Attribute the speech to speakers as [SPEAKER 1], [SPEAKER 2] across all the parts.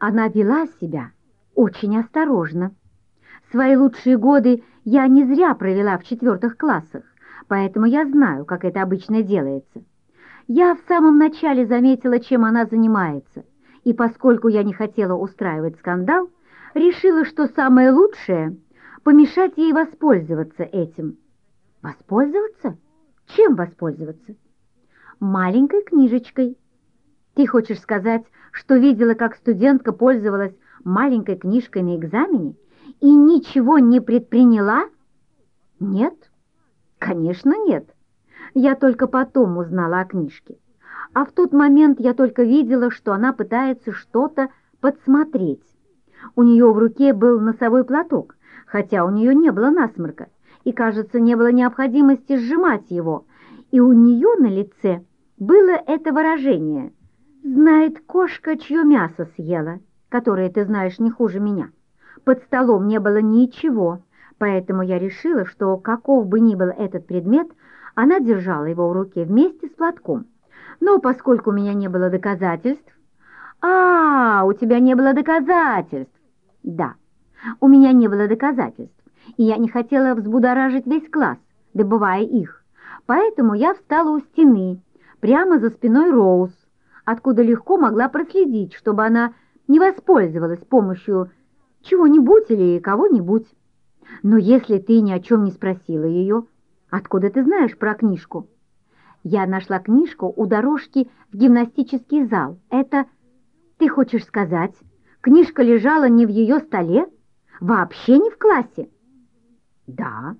[SPEAKER 1] Она вела себя очень осторожно. Свои лучшие годы я не зря провела в четвертых классах, поэтому я знаю, как это обычно делается. Я в самом начале заметила, чем она занимается, и поскольку я не хотела устраивать скандал, решила, что самое лучшее — помешать ей воспользоваться этим. Воспользоваться? Чем воспользоваться? Маленькой книжечкой. Ты хочешь сказать, что видела, как студентка пользовалась маленькой книжкой на экзамене и ничего не предприняла? Нет, конечно нет. Я только потом узнала о книжке. А в тот момент я только видела, что она пытается что-то подсмотреть. У нее в руке был носовой платок, хотя у нее не было насморка, и, кажется, не было необходимости сжимать его, и у нее на лице было это выражение «Знает кошка, чье мясо съела», которое ты знаешь не хуже меня. Под столом не было ничего, поэтому я решила, что каков бы ни был этот предмет, она держала его в руке вместе с платком. Но поскольку у меня не было доказательств... А, у тебя не было доказательств. Да, у меня не было доказательств, и я не хотела взбудоражить весь класс, добывая их. Поэтому я встала у стены, прямо за спиной Роуз, откуда легко могла проследить, чтобы она не воспользовалась помощью чего-нибудь или кого-нибудь. Но если ты ни о чем не спросила ее, откуда ты знаешь про книжку? Я нашла книжку у дорожки в гимнастический зал. Это, ты хочешь сказать, книжка лежала не в ее столе? Вообще не в классе? Да.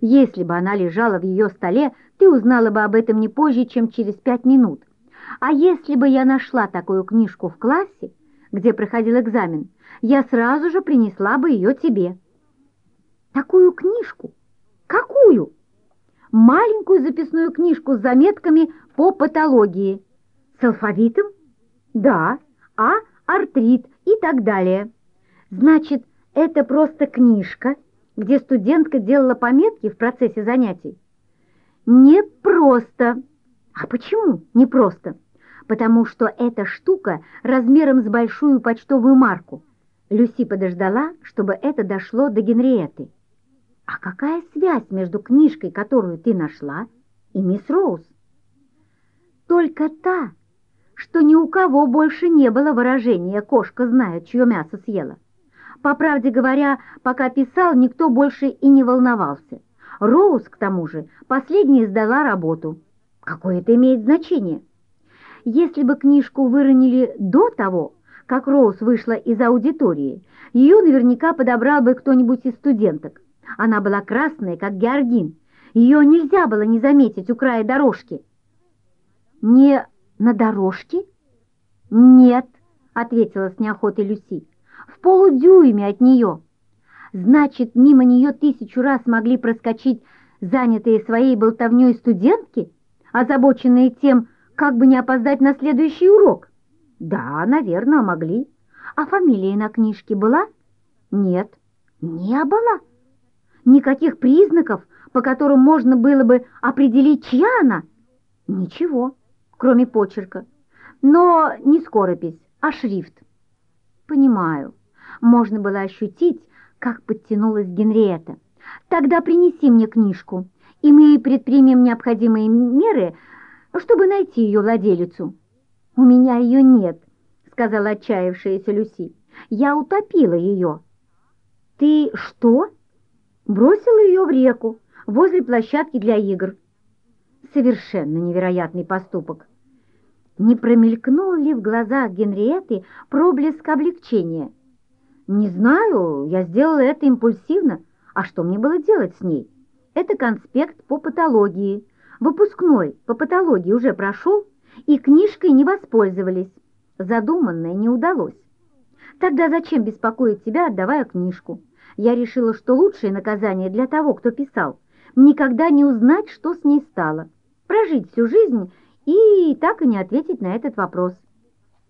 [SPEAKER 1] Если бы она лежала в ее столе, ты узнала бы об этом не позже, чем через пять минут. А если бы я нашла такую книжку в классе, где проходил экзамен, я сразу же принесла бы ее тебе. Такую книжку? Какую? Маленькую записную книжку с заметками по патологии. С алфавитом? Да. А, артрит и так далее. Значит, это просто книжка, где студентка делала пометки в процессе занятий? Не просто. А почему не просто? потому что эта штука размером с большую почтовую марку. Люси подождала, чтобы это дошло до Генриеты. А какая связь между книжкой, которую ты нашла, и мисс Роуз? Только та, что ни у кого больше не было выражения «кошка знает, чье мясо съела». По правде говоря, пока писал, никто больше и не волновался. Роуз, к тому же, последняя сдала работу. Какое это имеет значение? Если бы книжку выронили до того, как Роуз вышла из аудитории, ее наверняка подобрал бы кто-нибудь из студенток. Она была красная, как георгин. Ее нельзя было не заметить у края дорожки. «Не на дорожке?» «Нет», — ответила с неохотой Люси, — «в полудюйме от нее». «Значит, мимо нее тысячу раз могли проскочить занятые своей болтовней студентки, озабоченные тем, как бы не опоздать на следующий урок? Да, наверное, могли. А фамилия на книжке была? Нет, не было. Никаких признаков, по которым можно было бы определить, чья она? Ничего, кроме почерка. Но не скоропись, а шрифт. Понимаю. Можно было ощутить, как подтянулась Генриетта. Тогда принеси мне книжку, и мы предпримем необходимые меры, чтобы найти ее владелицу. «У меня ее нет», — сказала отчаявшаяся Люси. «Я утопила ее». «Ты что?» «Бросила ее в реку, возле площадки для игр». Совершенно невероятный поступок. Не промелькнул ли в глазах Генриетты проблеск облегчения? «Не знаю, я сделала это импульсивно. А что мне было делать с ней? Это конспект по патологии». Выпускной по патологии уже прошел, и книжкой не воспользовались. Задуманное не удалось. Тогда зачем беспокоить тебя, отдавая книжку? Я решила, что лучшее наказание для того, кто писал, никогда не узнать, что с ней стало, прожить всю жизнь и так и не ответить на этот вопрос.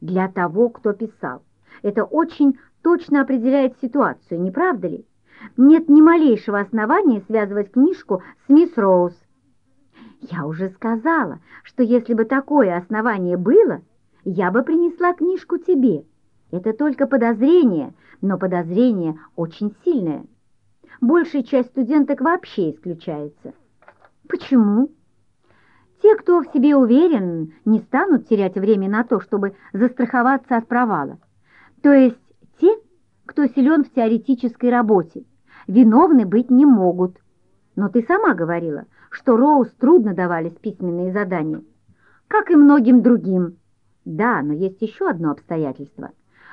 [SPEAKER 1] Для того, кто писал. Это очень точно определяет ситуацию, не правда ли? Нет ни малейшего основания связывать книжку с мисс Роуз. Я уже сказала, что если бы такое основание было, я бы принесла книжку тебе, Это только подозрение, но подозрение очень сильное. Большая часть студенток вообще исключается. Почему? Те, кто в себе уверен, не станут терять время на то, чтобы застраховаться от провала. То есть те, кто силен в теоретической работе, виновны быть не могут. Но ты сама говорила, что Роуз трудно давались письменные задания, как и многим другим. Да, но есть еще одно обстоятельство.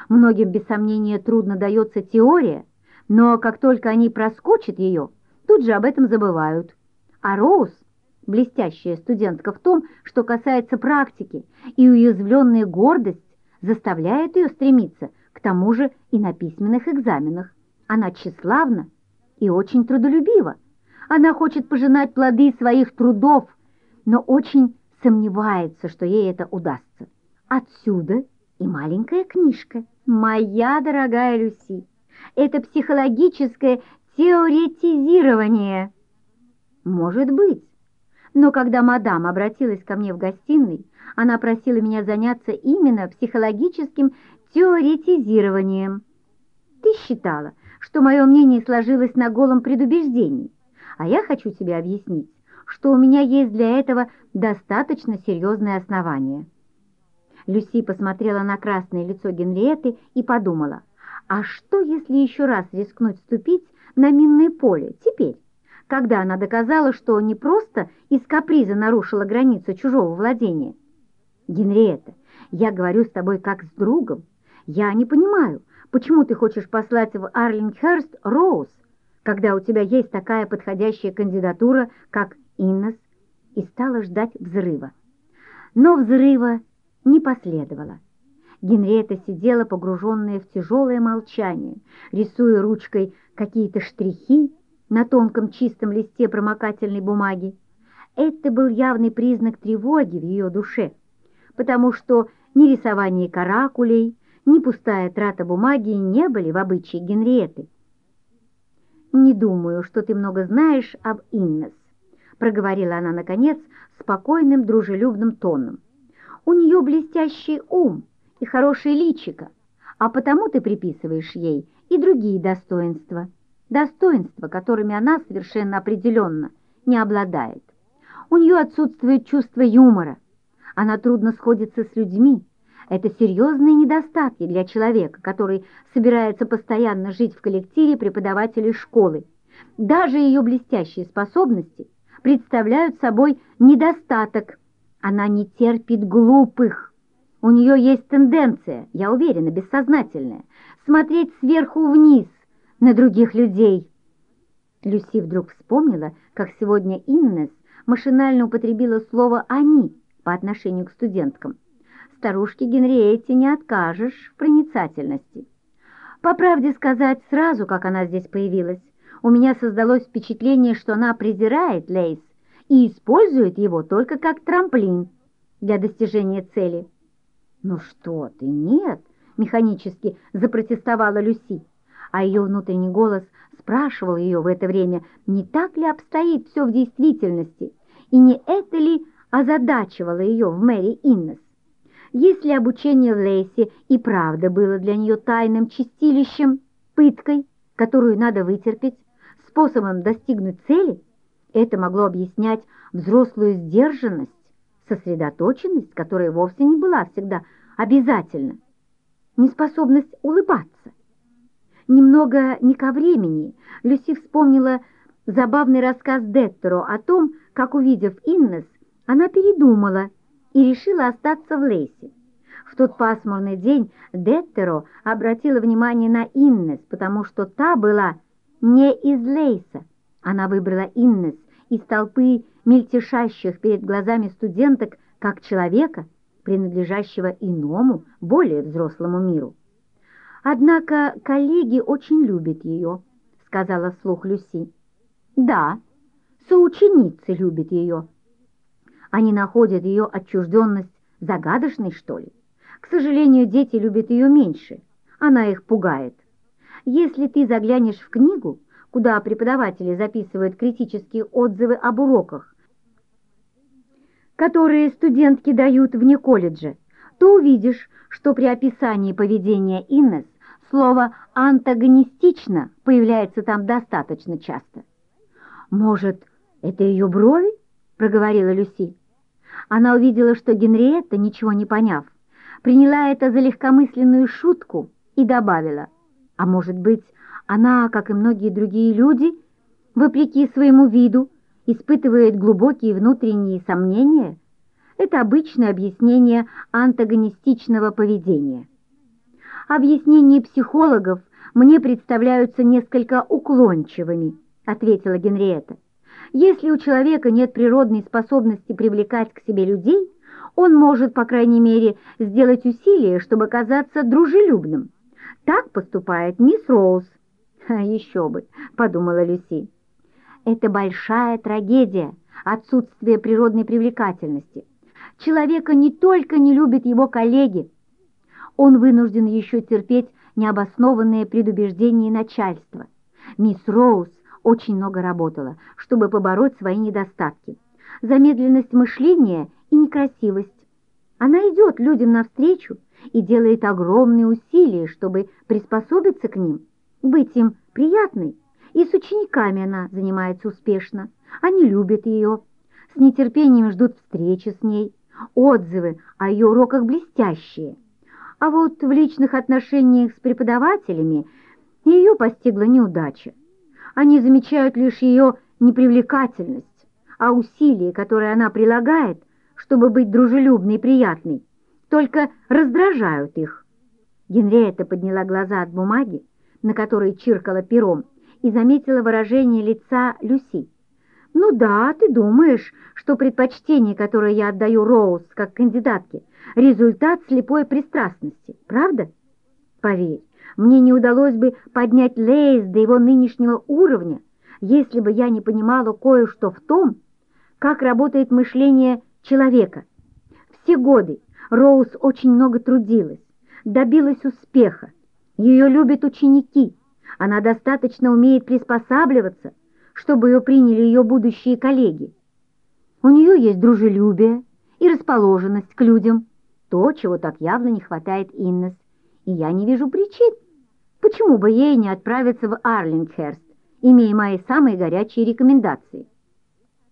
[SPEAKER 1] Многим, без сомнения, трудно дается теория, но как только они проскочат ее, тут же об этом забывают. А Роуз блестящая студентка в том, что касается практики, и уязвленная гордость заставляет ее стремиться к тому же и на письменных экзаменах. Она тщеславна и очень трудолюбива. Она хочет пожинать плоды своих трудов, но очень сомневается, что ей это удастся. Отсюда и маленькая книжка. Моя дорогая Люси, это психологическое теоретизирование. Может быть, но когда мадам обратилась ко мне в гостиной, она просила меня заняться именно психологическим теоретизированием. Ты считала, что мое мнение сложилось на голом предубеждении, а я хочу тебе объяснить, что у меня есть для этого достаточно серьезное основание. Люси посмотрела на красное лицо Генриетты и подумала, а что, если еще раз рискнуть вступить на минное поле теперь? когда она доказала, что не просто из каприза нарушила границу чужого владения. «Генриетта, я говорю с тобой как с другом. Я не понимаю, почему ты хочешь послать в Арлингхерст Роуз, когда у тебя есть такая подходящая кандидатура, как Иннес, и стала ждать взрыва. Но взрыва не последовало. Генриетта сидела, погруженная в тяжелое молчание, рисуя ручкой какие-то штрихи на тонком чистом листе промокательной бумаги. Это был явный признак тревоги в ее душе, потому что ни рисование каракулей, ни пустая трата бумаги не были в обычае Генриеты. «Не думаю, что ты много знаешь об Иннес», — проговорила она, наконец, спокойным, дружелюбным тоном. «У нее блестящий ум и хорошее личико, а потому ты приписываешь ей и другие достоинства» достоинства, которыми она совершенно определенно не обладает. У нее отсутствует чувство юмора, она трудно сходится с людьми. Это серьезные недостатки для человека, который собирается постоянно жить в коллективе преподавателей школы. Даже ее блестящие способности представляют собой недостаток. Она не терпит глупых. У нее есть тенденция, я уверена, бессознательная, смотреть сверху вниз, на других людей. Люси вдруг вспомнила, как сегодня Иннес машинально употребила слово «они» по отношению к студенткам. Старушке Генриетте не откажешь в проницательности. По правде сказать, сразу, как она здесь появилась, у меня создалось впечатление, что она презирает Лейс и использует его только как трамплин для достижения цели. «Ну что ты, нет!» — механически запротестовала Люси а ее внутренний голос спрашивал ее в это время, не так ли обстоит все в действительности, и не это ли озадачивало ее в Мэри Иннес. Если обучение в Лейсе и правда было для нее тайным чистилищем, пыткой, которую надо вытерпеть, способом достигнуть цели, это могло объяснять взрослую сдержанность, сосредоточенность, которая вовсе не была всегда обязательна, неспособность улыбаться. Немного не ко времени Люси вспомнила забавный рассказ Деттеро о том, как, увидев Иннес, она передумала и решила остаться в Лейсе. В тот пасмурный день Деттеро обратила внимание на Иннес, потому что та была не из Лейса. Она выбрала Иннес из толпы мельтешащих перед глазами студенток как человека, принадлежащего иному, более взрослому миру. «Однако коллеги очень любят ее», — сказала вслух Люси. «Да, соученицы любят ее. Они находят ее отчужденность загадочной, что ли? К сожалению, дети любят ее меньше. Она их пугает. Если ты заглянешь в книгу, куда преподаватели записывают критические отзывы об уроках, которые студентки дают вне колледжа, то увидишь, что при описании поведения Иннес слово «антагонистично» появляется там достаточно часто. «Может, это ее брови?» — проговорила Люси. Она увидела, что Генриетта, ничего не поняв, приняла это за легкомысленную шутку и добавила, «А может быть, она, как и многие другие люди, вопреки своему виду, испытывает глубокие внутренние сомнения?» Это обычное объяснение антагонистичного поведения. Объяснения психологов мне представляются несколько уклончивыми, ответила Генриетта. Если у человека нет природной способности привлекать к себе людей, он может, по крайней мере, сделать усилие, чтобы казаться дружелюбным. Так поступает мисс Роуз. Еще бы, подумала Люси. Это большая трагедия, отсутствие природной привлекательности. Человека не только не любят его коллеги, он вынужден еще терпеть необоснованные предубеждения начальства. Мисс Роуз очень много работала, чтобы побороть свои недостатки. Замедленность мышления и некрасивость. Она идет людям навстречу и делает огромные усилия, чтобы приспособиться к ним, быть им приятной. И с учениками она занимается успешно. Они любят ее, с нетерпением ждут встречи с ней. Отзывы о ее уроках блестящие. А вот в личных отношениях с преподавателями ее постигла неудача. Они замечают лишь ее непривлекательность, а усилия, которые она прилагает, чтобы быть дружелюбной и приятной, только раздражают их. Генриетта подняла глаза от бумаги, на которой чиркала пером, и заметила выражение лица Люси. «Ну да, ты думаешь, что предпочтение, которое я отдаю Роуз как кандидатке, результат слепой пристрастности, правда? Поверь, мне не удалось бы поднять Лейс до его нынешнего уровня, если бы я не понимала кое-что в том, как работает мышление человека. Все годы Роуз очень много трудилась, добилась успеха, ее любят ученики, она достаточно умеет приспосабливаться, чтобы ее приняли ее будущие коллеги. У нее есть дружелюбие и расположенность к людям, то, чего так явно не хватает Иннес, и я не вижу причин, почему бы ей не отправиться в Арлингхерст, имея мои самые горячие рекомендации,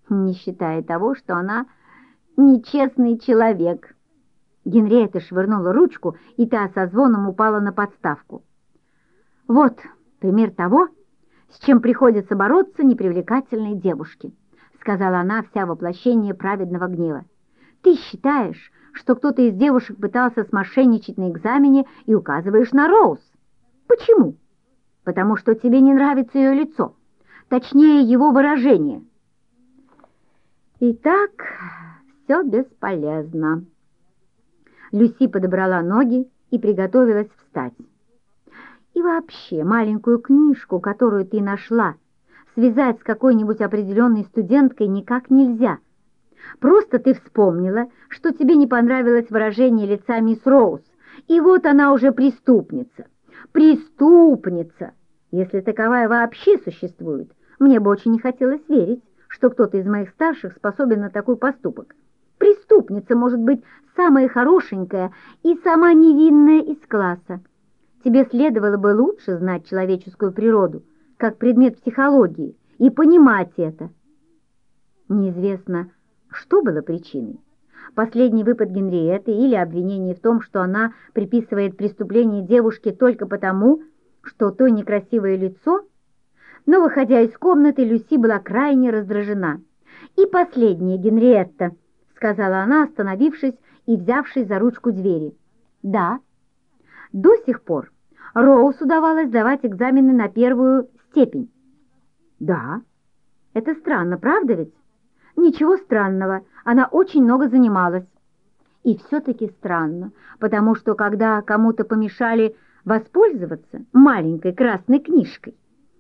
[SPEAKER 1] не считая того, что она нечестный человек. Генриетта швырнула ручку, и та со звоном упала на подставку. Вот пример того, с чем приходится бороться непривлекательной девушке», сказала она, вся воплощение праведного гнева. «Ты считаешь, что кто-то из девушек пытался смошенничать на экзамене и указываешь на Роуз? Почему? Потому что тебе не нравится ее лицо, точнее, его выражение». Итак, все бесполезно. Люси подобрала ноги и приготовилась встать. И вообще, маленькую книжку, которую ты нашла, связать с какой-нибудь определенной студенткой никак нельзя. Просто ты вспомнила, что тебе не понравилось выражение лица мисс Роуз, и вот она уже преступница. Преступница! Если таковая вообще существует, мне бы очень не хотелось верить, что кто-то из моих старших способен на такой поступок. Преступница может быть самая хорошенькая и сама невинная из класса. Тебе следовало бы лучше знать человеческую природу, как предмет психологии, и понимать это. Неизвестно, что было причиной. Последний выпад Генриетты или обвинение в том, что она приписывает преступление девушке только потому, что то некрасивое лицо. Но, выходя из комнаты, Люси была крайне раздражена. «И последнее, Генриетта», — сказала она, остановившись и взявшись за ручку двери. «Да». До сих пор Роуз удавалось сдавать экзамены на первую степень. Да, это странно, правда ведь? Ничего странного, она очень много занималась. И все-таки странно, потому что когда кому-то помешали воспользоваться маленькой красной книжкой,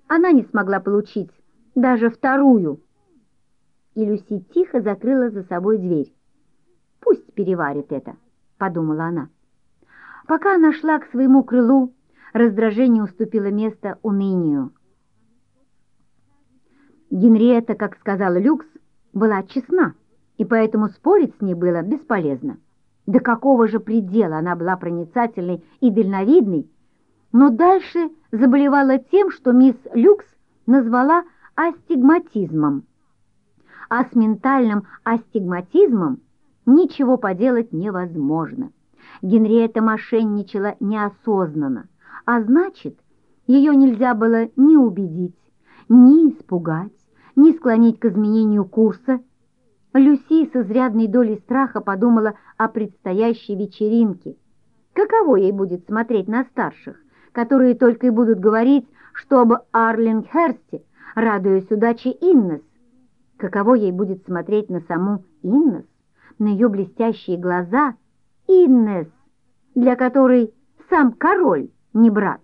[SPEAKER 1] она не смогла получить даже вторую. И Люси тихо закрыла за собой дверь. «Пусть переварит это», — подумала она. Пока она шла к своему крылу, раздражение уступило место унынию. Генриетта, как сказала Люкс, была честна, и поэтому спорить с ней было бесполезно. до какого же предела она была проницательной и дальновидной, но дальше заболевала тем, что мисс Люкс назвала астигматизмом. А с ментальным астигматизмом ничего поделать невозможно. Генриетта мошенничала неосознанно, а значит, ее нельзя было ни убедить, ни испугать, ни склонить к изменению курса. Люси с изрядной долей страха подумала о предстоящей вечеринке. Каково ей будет смотреть на старших, которые только и будут говорить, что об Арлингхерсте, радуясь удаче Иннес. Каково ей будет смотреть на саму Иннес, на ее блестящие глаза Иннес, для которой сам король не брат.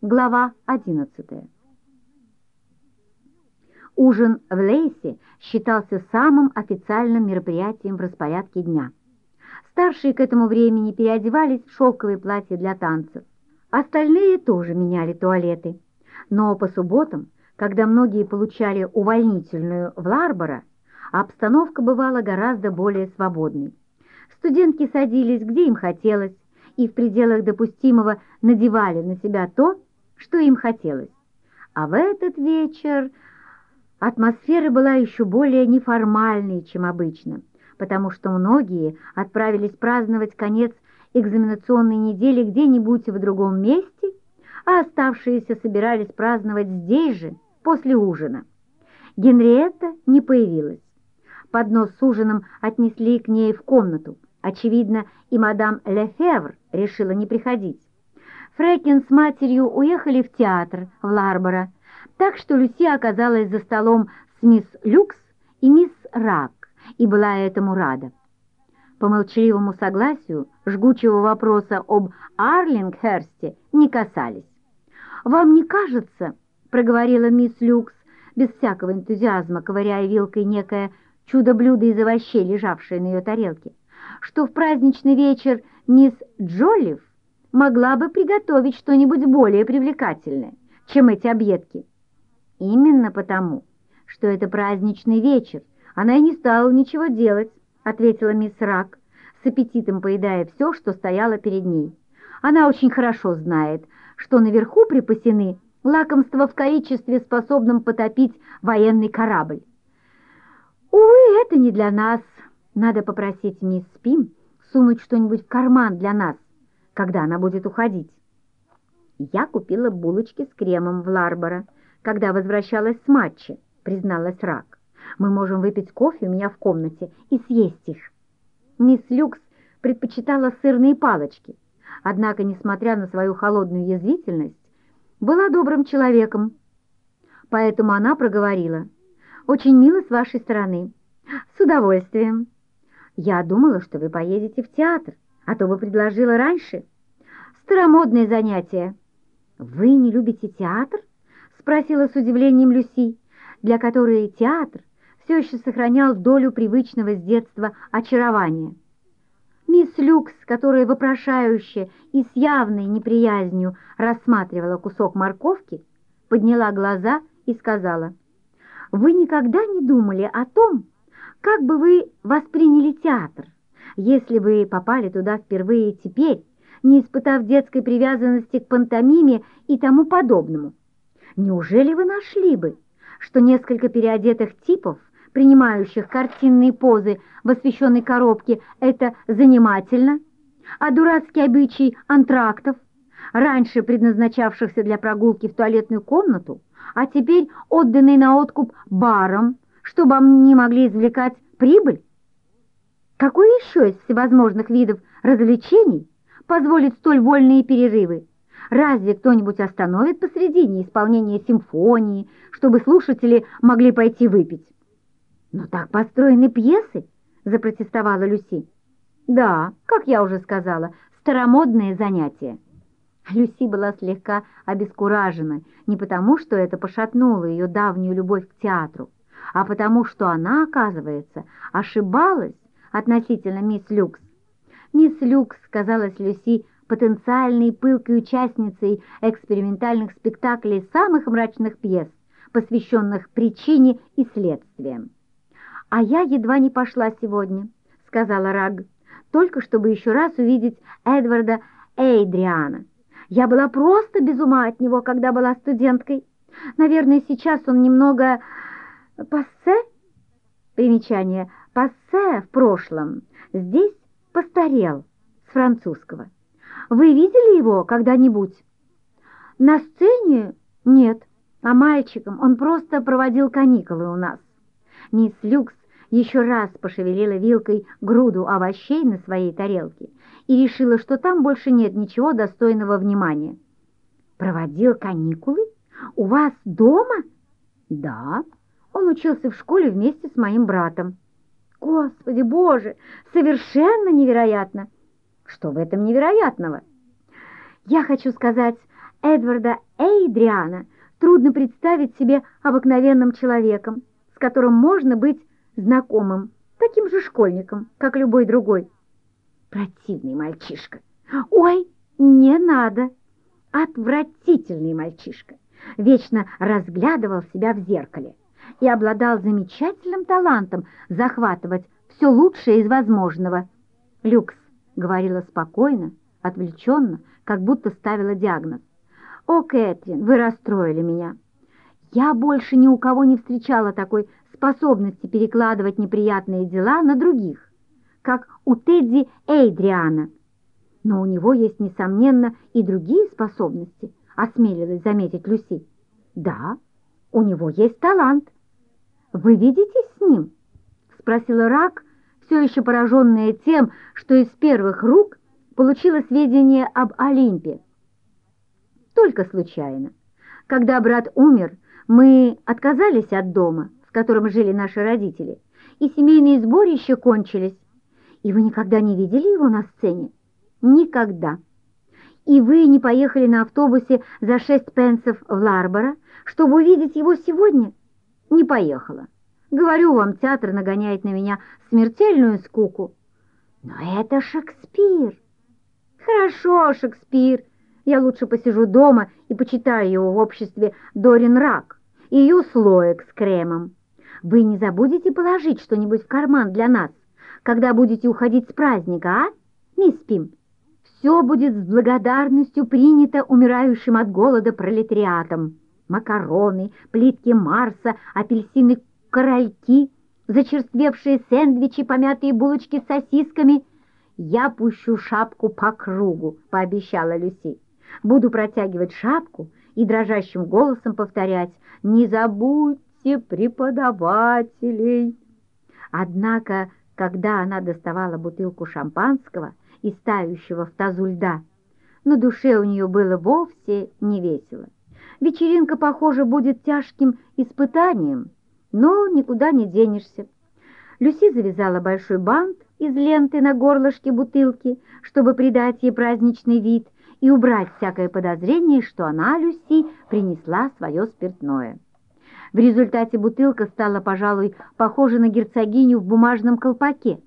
[SPEAKER 1] Глава одиннадцатая. Ужин в Лейсе считался самым официальным мероприятием в распорядке дня. Старшие к этому времени переодевались в шелковые платья для танцев. Остальные тоже меняли туалеты. Но по субботам, когда многие получали увольнительную в Ларборо, обстановка бывала гораздо более свободной. Студентки садились, где им хотелось, и в пределах допустимого надевали на себя то, что им хотелось. А в этот вечер Атмосфера была еще более неформальной, чем обычно, потому что многие отправились праздновать конец экзаменационной недели где-нибудь в другом месте, а оставшиеся собирались праздновать здесь же, после ужина. Генриетта не появилась. Поднос с ужином отнесли к ней в комнату. Очевидно, и мадам Лефевр решила не приходить. Фрекин с матерью уехали в театр в Ларборо, так что Люси оказалась за столом с мисс Люкс и мисс Рак и была этому рада. По молчаливому согласию жгучего вопроса об Арлингхерсте не касались. «Вам не кажется, — проговорила мисс Люкс, без всякого энтузиазма, ковыряя вилкой некое чудо-блюдо из овощей, лежавшее на ее тарелке, что в праздничный вечер мисс Джоллиф могла бы приготовить что-нибудь более привлекательное, чем эти объедки?» «Именно потому, что это праздничный вечер, она и не стала ничего делать», ответила мисс Рак, с аппетитом поедая все, что стояло перед ней. «Она очень хорошо знает, что наверху припасены лакомства в количестве, способном потопить военный корабль». «Увы, это не для нас. Надо попросить мисс Спим сунуть что-нибудь в карман для нас, когда она будет уходить». Я купила булочки с кремом в Ларборо, когда возвращалась с матча», — призналась Рак. «Мы можем выпить кофе у меня в комнате и съесть их». Мисс Люкс предпочитала сырные палочки, однако, несмотря на свою холодную язвительность, была добрым человеком. Поэтому она проговорила. «Очень мило с вашей стороны. С удовольствием. Я думала, что вы поедете в театр, а то бы предложила раньше. Старомодное занятие. Вы не любите театр?» Спросила с удивлением Люси, для которой театр все еще сохранял долю привычного с детства очарования. Мисс Люкс, которая вопрошающе и с явной неприязнью рассматривала кусок морковки, подняла глаза и сказала, «Вы никогда не думали о том, как бы вы восприняли театр, если бы попали туда впервые теперь, не испытав детской привязанности к пантомиме и тому подобному?» Неужели вы нашли бы, что несколько переодетых типов, принимающих картинные позы в освещенной коробке, это занимательно, а дурацкий обычай антрактов, раньше предназначавшихся для прогулки в туалетную комнату, а теперь отданные на откуп барам, чтобы они могли извлекать прибыль? Какой еще из всевозможных видов развлечений позволит столь вольные перерывы? Разве кто-нибудь остановит посредине исполнения симфонии, чтобы слушатели могли пойти выпить? «Но так построены пьесы», — запротестовала Люси. «Да, как я уже сказала, старомодное занятие». Люси была слегка обескуражена не потому, что это пошатнуло ее давнюю любовь к театру, а потому, что она, оказывается, ошибалась относительно мисс Люкс. Мисс Люкс казалась Люси потенциальной пылкой участницей экспериментальных спектаклей самых мрачных пьес, посвященных причине и следствиям. «А я едва не пошла сегодня», — сказала Раг, только чтобы еще раз увидеть Эдварда Эйдриана. «Я была просто без ума от него, когда была студенткой. Наверное, сейчас он немного пассе?» Примечание «пассе» в прошлом. Здесь постарел с французского. «Вы видели его когда-нибудь?» «На сцене? Нет. А мальчиком он просто проводил каникулы у нас». Мисс Люкс еще раз пошевелила вилкой груду овощей на своей тарелке и решила, что там больше нет ничего достойного внимания. «Проводил каникулы? У вас дома?» «Да, он учился в школе вместе с моим братом». «Господи, Боже, совершенно невероятно!» «Что в этом невероятного?» «Я хочу сказать, Эдварда Эйдриана трудно представить себе обыкновенным человеком, с которым можно быть знакомым, таким же школьником, как любой другой. Противный мальчишка. Ой, не надо. Отвратительный мальчишка. Вечно разглядывал себя в зеркале и обладал замечательным талантом захватывать все лучшее из возможного. Люкс говорила спокойно, отвлеченно, как будто ставила диагноз. «О, Кэтрин, вы расстроили меня. Я больше ни у кого не встречала такой способности перекладывать неприятные дела на других, как у Тедди Эйдриана. Но у него есть, несомненно, и другие способности, осмелилась заметить Люси. Да, у него есть талант. Вы видитесь с ним? Спросила Рак, все еще пораженная тем, что из первых рук получила сведения об Олимпе. Только случайно. Когда брат умер, мы отказались от дома, в котором жили наши родители, и семейные сборища кончились. И вы никогда не видели его на сцене? Никогда. И вы не поехали на автобусе за шесть пенсов в Ларборо, чтобы увидеть его сегодня? Не поехала. Говорю вам, театр нагоняет на меня смертельную скуку. Но это Шекспир. Хорошо, Шекспир. Я лучше посижу дома и почитаю его в обществе Дорин Рак и ее слоек с кремом. Вы не забудете положить что-нибудь в карман для нас, когда будете уходить с праздника, а, мисс Пим? Все будет с благодарностью принято умирающим от голода пролетариатом. Макароны, плитки Марса, апельсины корольки, зачерствевшие сэндвичи, помятые булочки с сосисками. «Я пущу шапку по кругу», — пообещала Люси. «Буду протягивать шапку и дрожащим голосом повторять «Не забудь все преподавателей. Однако, когда она доставала бутылку шампанского и тающего в тазу льда, на душе у нее было вовсе не весело. Вечеринка, похоже, будет тяжким испытанием, но никуда не денешься. Люси завязала большой бант из ленты на горлышке бутылки, чтобы придать ей праздничный вид и убрать всякое подозрение, что она, Люси, принесла свое спиртное. В результате бутылка стала, пожалуй, похожа на герцогиню в бумажном колпаке.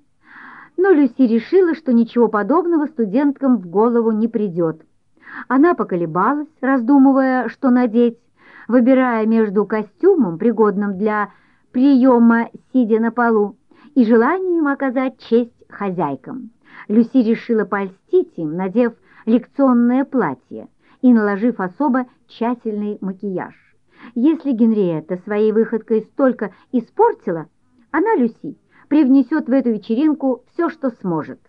[SPEAKER 1] Но Люси решила, что ничего подобного студенткам в голову не придет. Она поколебалась, раздумывая, что надеть, выбирая между костюмом, пригодным для приема, сидя на полу, и желанием оказать честь хозяйкам. Люси решила польстить им, надев лекционное платье и наложив особо тщательный макияж. Если Генриетта своей выходкой столько испортила, она, Люси, привнесет в эту вечеринку все, что сможет.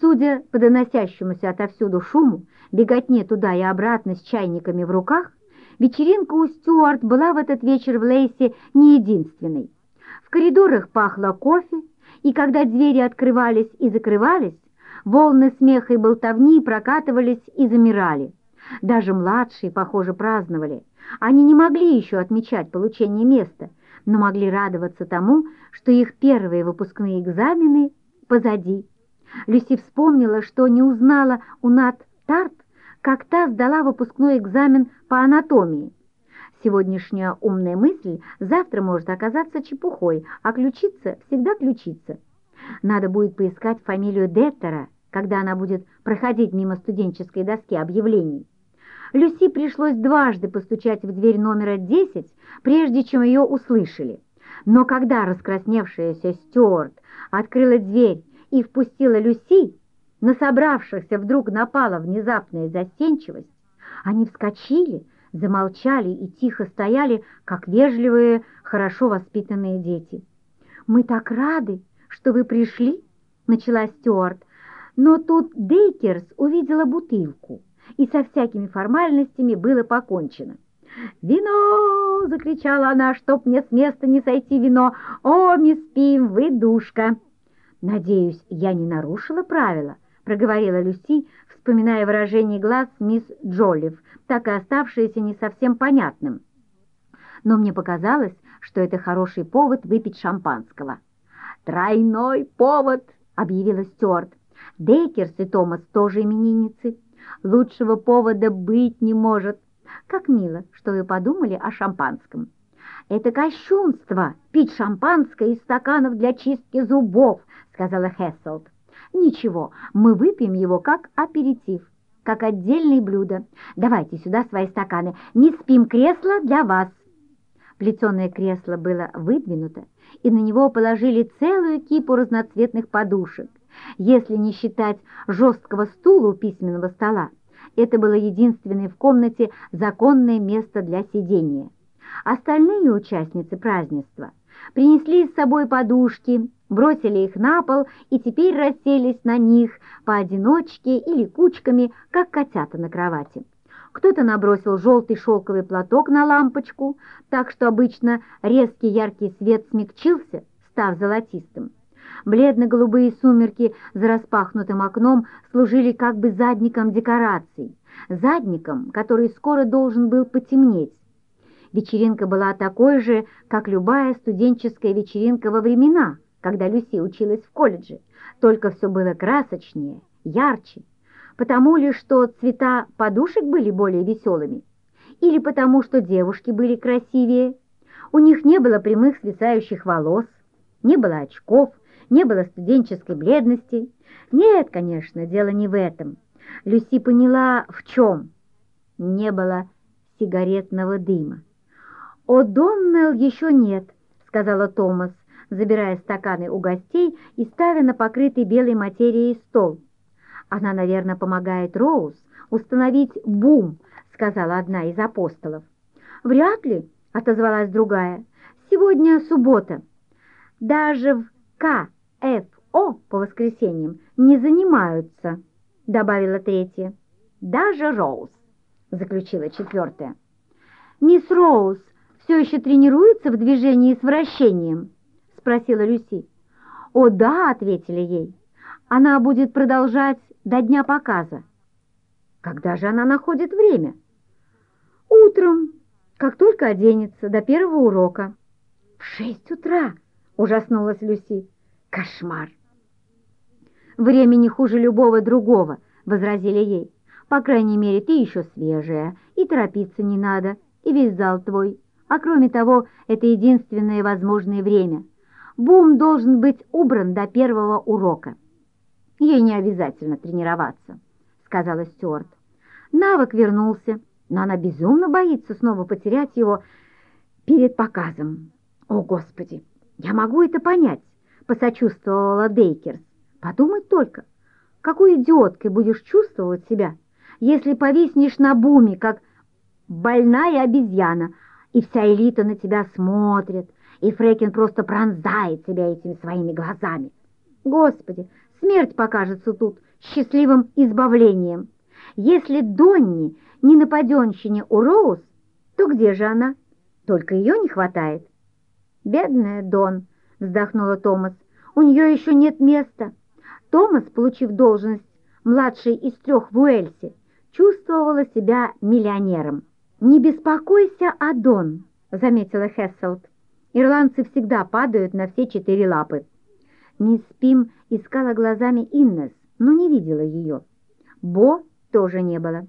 [SPEAKER 1] Судя по доносящемуся отовсюду шуму, беготне туда и обратно с чайниками в руках, вечеринка у Стюарт была в этот вечер в Лейсе не единственной. В коридорах пахло кофе, и когда двери открывались и закрывались, волны смеха и болтовни прокатывались и замирали. Даже младшие, похоже, праздновали – они не могли еще отмечать получение места, но могли радоваться тому, что их первые выпускные экзамены позади. Люси вспомнила, что не узнала у Нат Тарт, как та сдала выпускной экзамен по анатомии. Сегодняшняя умная мысль завтра может оказаться чепухой, а ключица всегда ключица. Надо будет поискать фамилию Деттера, когда она будет проходить мимо студенческой доски объявлений. Люси пришлось дважды постучать в дверь номера 10, прежде чем ее услышали. Но когда раскрасневшаяся Стюарт открыла дверь и впустила Люси, на собравшихся вдруг напала внезапная застенчивость, они вскочили, замолчали и тихо стояли, как вежливые, хорошо воспитанные дети. «Мы так рады, что вы пришли», — начала Стюарт, но тут Дейкерс увидела бутылку, и со всякими формальностями было покончено. «Вино!» — закричала она, чтоб мне с места не сойти вино. «О, мисс Пим, вы душка!» «Надеюсь, я не нарушила правила?» — проговорила Люси, вспоминая выражение глаз мисс Джоллиф, так и оставшееся не совсем понятным. Но мне показалось, что это хороший повод выпить шампанского. «Тройной повод!» — объявила Стюарт. «Дейкерс и Томас тоже именинницы. Лучшего повода быть не может. Как мило, что вы подумали о шампанском. Это кощунство пить шампанское из стаканов для чистки зубов, сказала Хесселд. Ничего, мы выпьем его как аперитив, как отдельное блюдо. Давайте сюда свои стаканы. Не спим кресло для вас. Плетеное кресло было выдвинуто, и на него положили целую кипу разноцветных подушек, если не считать жесткого стула у письменного стола. Это было единственное в комнате законное место для сидения. Остальные участницы празднества принесли с собой подушки, бросили их на пол и теперь расселись на них поодиночке или кучками, как котята на кровати. Кто-то набросил желтый шелковый платок на лампочку, так что обычно резкий яркий свет смягчился, став золотистым. Бледно-голубые сумерки за распахнутым окном служили как бы задником декораций, задником, который скоро должен был потемнеть. Вечеринка была такой же, как любая студенческая вечеринка во времена, когда Люси училась в колледже, только все было красочнее, ярче. Потому ли, что цвета подушек были более веселыми? Или потому, что девушки были красивее? У них не было прямых свисающих волос, не было очков, не было студенческой бледности. Нет, конечно, дело не в этом. Люси поняла, в чем. Не было сигаретного дыма. «О, Доннелл еще нет», — сказала Томас, забирая стаканы у гостей и ставя на покрытый белой материей стол. «Она, наверное, помогает Роуз установить бум», — сказала одна из апостолов. «Вряд ли», — отозвалась другая. «Сегодня суббота. Даже в К ФО по воскресеньям не занимаются», — добавила третья. «Даже Роуз», — заключила четвертая. «Мисс Роуз все еще тренируется в движении с вращением?» — спросила Люси. «О, да», — ответили ей. «Она будет продолжать до дня показа». «Когда же она находит время?» «Утром, как только оденется, до первого урока». «В шесть утра!» — ужаснулась Люси. Кошмар! Время не хуже любого другого, возразили ей. По крайней мере, ты еще свежая, и торопиться не надо, и весь зал твой. А кроме того, это единственное возможное время. Бум должен быть убран до первого урока. Ей не обязательно тренироваться, сказала Стюарт. Навык вернулся, но она безумно боится снова потерять его перед показом. О, Господи, я могу это понять посочувствовала Дейкерс. Подумать только, какой идиоткой будешь чувствовать себя, если повиснешь на буме, как больная обезьяна, и вся элита на тебя смотрит, и Фрекин просто пронзает тебя этими своими глазами. Господи, смерть покажется тут счастливым избавлением. Если Донни не на паденщине у Роуз, то где же она? Только ее не хватает. Бедная Дон, — вздохнула Томас. «У нее еще нет места». Томас, получив должность младшей из трех в Уэльсе, чувствовала себя миллионером. «Не беспокойся о Дон», — заметила Хесселд. «Ирландцы всегда падают на все четыре лапы». Мисс Пим искала глазами Иннес, но не видела ее. Бо тоже не было.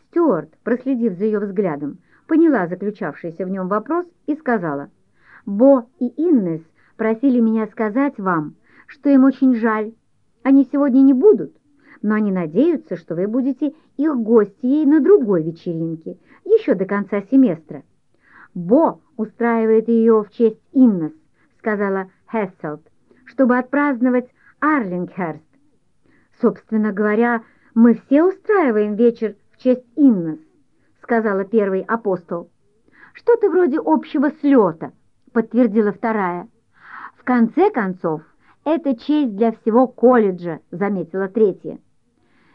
[SPEAKER 1] Стюарт, проследив за ее взглядом, поняла заключавшийся в нем вопрос и сказала, «Бо и Иннес просили меня сказать вам, что им очень жаль. Они сегодня не будут, но они надеются, что вы будете их гостьей на другой вечеринке, еще до конца семестра. Бо устраивает ее в честь Иннес, сказала Хесселд, чтобы отпраздновать Арлингхерст. Собственно говоря, мы все устраиваем вечер в честь Иннес, сказала первый апостол. Что-то вроде общего слета, подтвердила вторая. В конце концов, это честь для всего колледжа, заметила третья.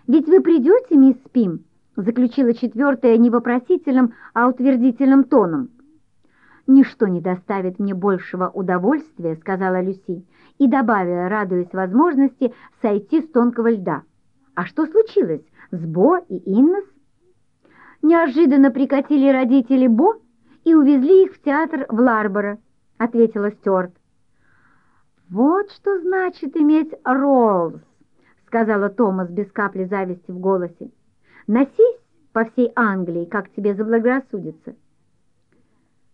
[SPEAKER 1] Ведь вы придете, мисс Пим, заключила четвертая не вопросительным, а утвердительным тоном. «Ничто не доставит мне большего удовольствия», — сказала Люси, и добавила, радуясь возможности сойти с тонкого льда. «А что случилось с Бо и Иннес?» «Неожиданно прикатили родители Бо и увезли их в театр в Ларборо», — ответила Стюарт. «Вот что значит иметь Роллс», — сказала Томас без капли зависти в голосе. «Носись по всей Англии, как тебе заблагорассудится».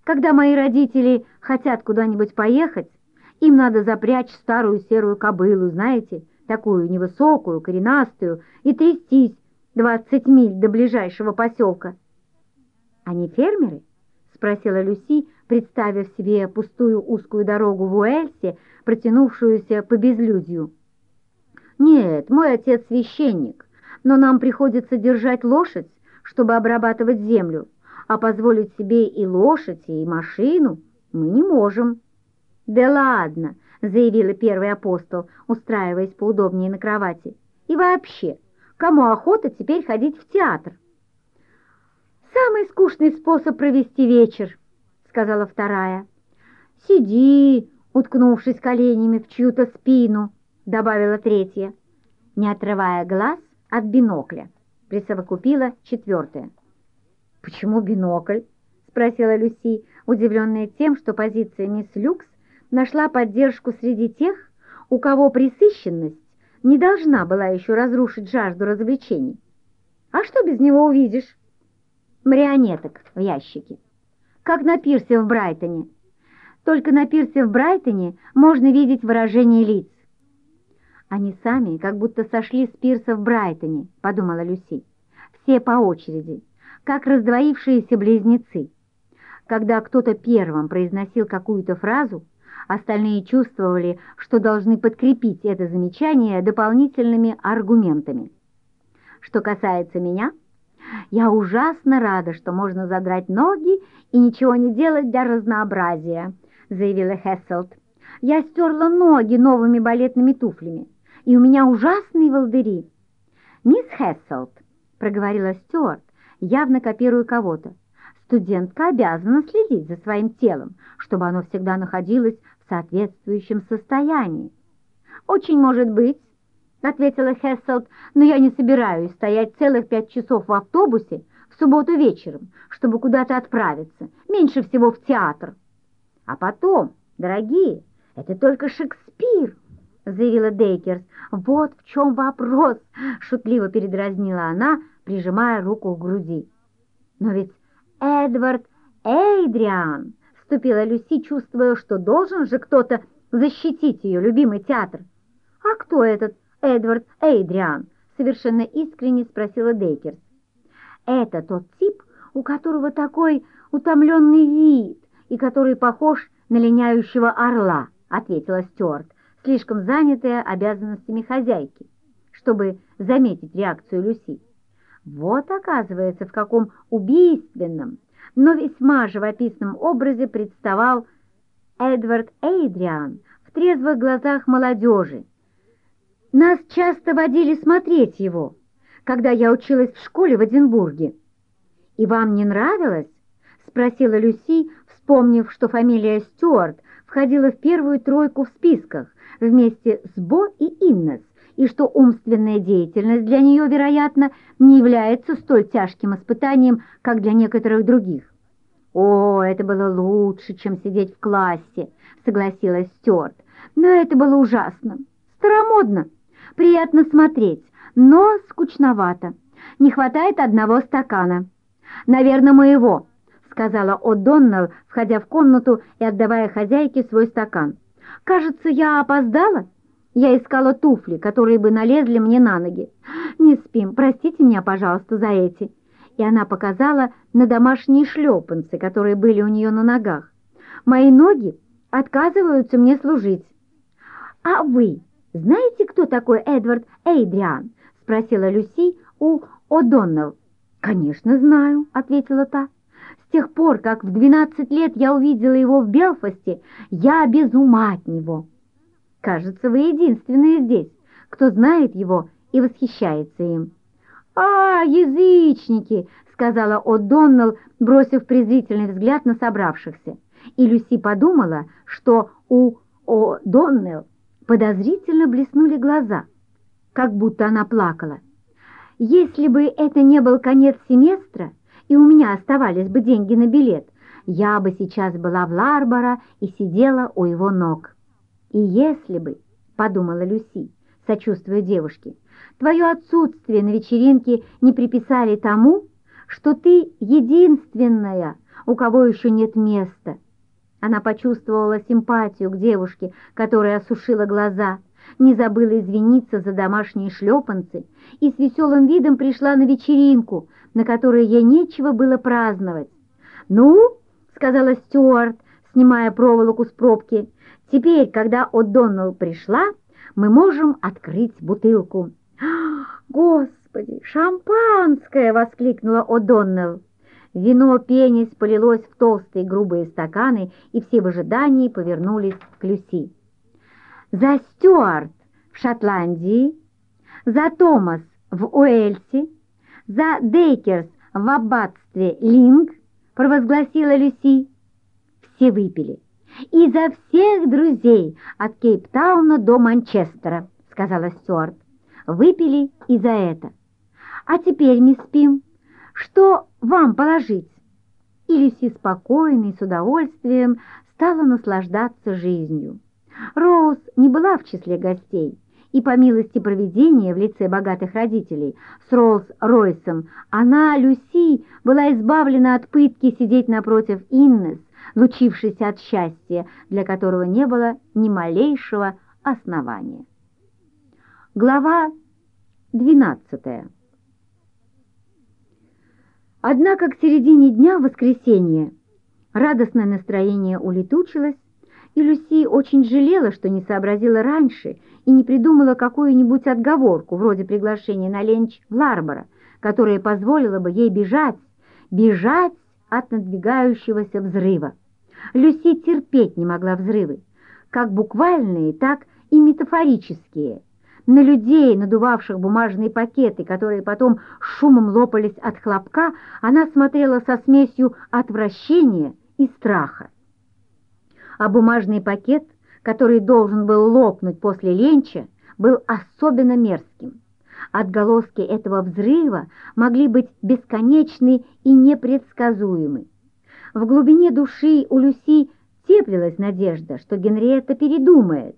[SPEAKER 1] Когда мои родители хотят куда-нибудь поехать, им надо запрячь старую серую кобылу, знаете, такую невысокую, коренастую, и трястись двадцать миль до ближайшего поселка. «Они фермеры?» — спросила Люси, представив себе пустую узкую дорогу в Уэльсе, протянувшуюся по безлюдью. «Нет, мой отец священник, но нам приходится держать лошадь, чтобы обрабатывать землю а позволить себе и лошадь, и машину мы не можем». «Да ладно», — заявила первый апостол, устраиваясь поудобнее на кровати. «И вообще, кому охота теперь ходить в театр?» «Самый скучный способ провести вечер», — сказала вторая. «Сиди, уткнувшись коленями в чью-то спину», — добавила третья, не отрывая глаз от бинокля, присовокупила четвертая. «Почему бинокль?» — спросила Люси, удивленная тем, что позиция мисс Люкс нашла поддержку среди тех, у кого присыщенность не должна была еще разрушить жажду развлечений. «А что без него увидишь?» «Марионеток в ящике. Как на пирсе в Брайтоне. Только на пирсе в Брайтоне можно видеть выражение лиц». «Они сами как будто сошли с пирса в Брайтоне», — подумала Люси. «Все по очереди» как раздвоившиеся близнецы. Когда кто-то первым произносил какую-то фразу, остальные чувствовали, что должны подкрепить это замечание дополнительными аргументами. Что касается меня, я ужасно рада, что можно задрать ноги и ничего не делать для разнообразия, заявила Хесселд. Я стерла ноги новыми балетными туфлями, и у меня ужасные волдыри. Мисс Хесселд, проговорила Стюарт, явно копируя кого-то. Студентка обязана следить за своим телом, чтобы оно всегда находилось в соответствующем состоянии. «Очень может быть», — ответила Хесселд, «но я не собираюсь стоять целых пять часов в автобусе в субботу вечером, чтобы куда-то отправиться, меньше всего в театр. А потом, дорогие, это только Шекспир», — заявила Дейкерс. «Вот в чем вопрос», — шутливо передразнила она, — прижимая руку к груди. «Но ведь Эдвард Эйдриан!» — вступила Люси, чувствуя, что должен же кто-то защитить ее любимый театр. «А кто этот Эдвард Эйдриан?» — совершенно искренне спросила Дейкерс. «Это тот тип, у которого такой утомленный вид и который похож на линяющего орла», — ответила Стюарт, слишком занятая обязанностями хозяйки, чтобы заметить реакцию Люси. Вот, оказывается, в каком убийственном, но весьма живописном образе представал Эдвард Эйдриан в трезвых глазах молодежи. Нас часто водили смотреть его, когда я училась в школе в Эдинбурге. «И вам не нравилось?» — спросила Люси, вспомнив, что фамилия Стюарт входила в первую тройку в списках вместе с Бо и Иннес и что умственная деятельность для нее, вероятно, не является столь тяжким испытанием, как для некоторых других. «О, это было лучше, чем сидеть в классе», — согласилась Стюарт. «Но это было ужасно, старомодно, приятно смотреть, но скучновато. Не хватает одного стакана. Наверное, моего», — сказала О'Доннелл, входя в комнату и отдавая хозяйке свой стакан. «Кажется, я опоздала?» Я искала туфли, которые бы налезли мне на ноги. Мисс Пим, простите меня, пожалуйста, за эти. и она показала на домашние шлепанцы, которые были у нее на ногах. «Мои ноги отказываются мне служить». «А вы знаете, кто такой Эдвард Эйдриан?» — спросила Люси у О'Доннелл. «Конечно знаю», — ответила та. «С тех пор, как в 12 лет я увидела его в Белфасте, я без ума от него». «Кажется, вы единственные здесь, кто знает его и восхищается им». «А, язычники!» — сказала О'Доннелл, бросив презрительный взгляд на собравшихся. И Люси подумала, что у О'Доннелл подозрительно блеснули глаза, как будто она плакала. Если бы это не был конец семестра, и у меня оставались бы деньги на билет, я бы сейчас была в Ларбора и сидела у его ног. И если бы, — подумала Люси, сочувствуя девушке, — твое отсутствие на вечеринке не приписали тому, что ты единственная, у кого еще нет места. Она почувствовала симпатию к девушке, которая осушила глаза, не забыла извиниться за домашние шлепанцы и с веселым видом пришла на вечеринку, на которой ей нечего было праздновать. «Ну», — сказала Стюарт, снимая проволоку с пробки, «теперь, когда О'Доннелл пришла, мы можем открыть бутылку». «Господи, шампанское!» — воскликнула О'Доннелл. Вино пенясь полилось в толстые грубые стаканы, и все в ожидании повернулись к Люси за Стюарт в Шотландии, за Томас в Уэльсе, за Дейкерс в аббатстве Линг, провозгласила Люси. Все выпили. «И за всех друзей от Кейптауна до Манчестера», — сказала Стюарт. «Выпили и за это. А теперь, мисс Пим, что вам положить?» И Люси спокойно и с удовольствием стала наслаждаться жизнью. Роуз не была в числе гостей, и по милости проведения в лице богатых родителей с Роллс-Ройсом она, Люси, была избавлена от пытки сидеть напротив Иннес, лучившейся от счастья, для которого не было ни малейшего основания. Глава 12 Однако к середине дня в воскресенье радостное настроение улетучилось, и Люси очень жалела, что не сообразила раньше и не придумала какую-нибудь отговорку, вроде приглашения на ленч в Ларборо, которая позволила бы ей бежать, бежать от надвигающегося взрыва. Люси терпеть не могла взрывы, как буквальные, так и метафорические. На людей, надувавших бумажные пакеты, которые потом шумом лопались от хлопка, она смотрела со смесью отвращения и страха а бумажный пакет, который должен был лопнуть после ленча, был особенно мерзким. Отголоски этого взрыва могли быть бесконечны и непредсказуемы. В глубине души у Люси теплилась надежда, что Генриетта передумает,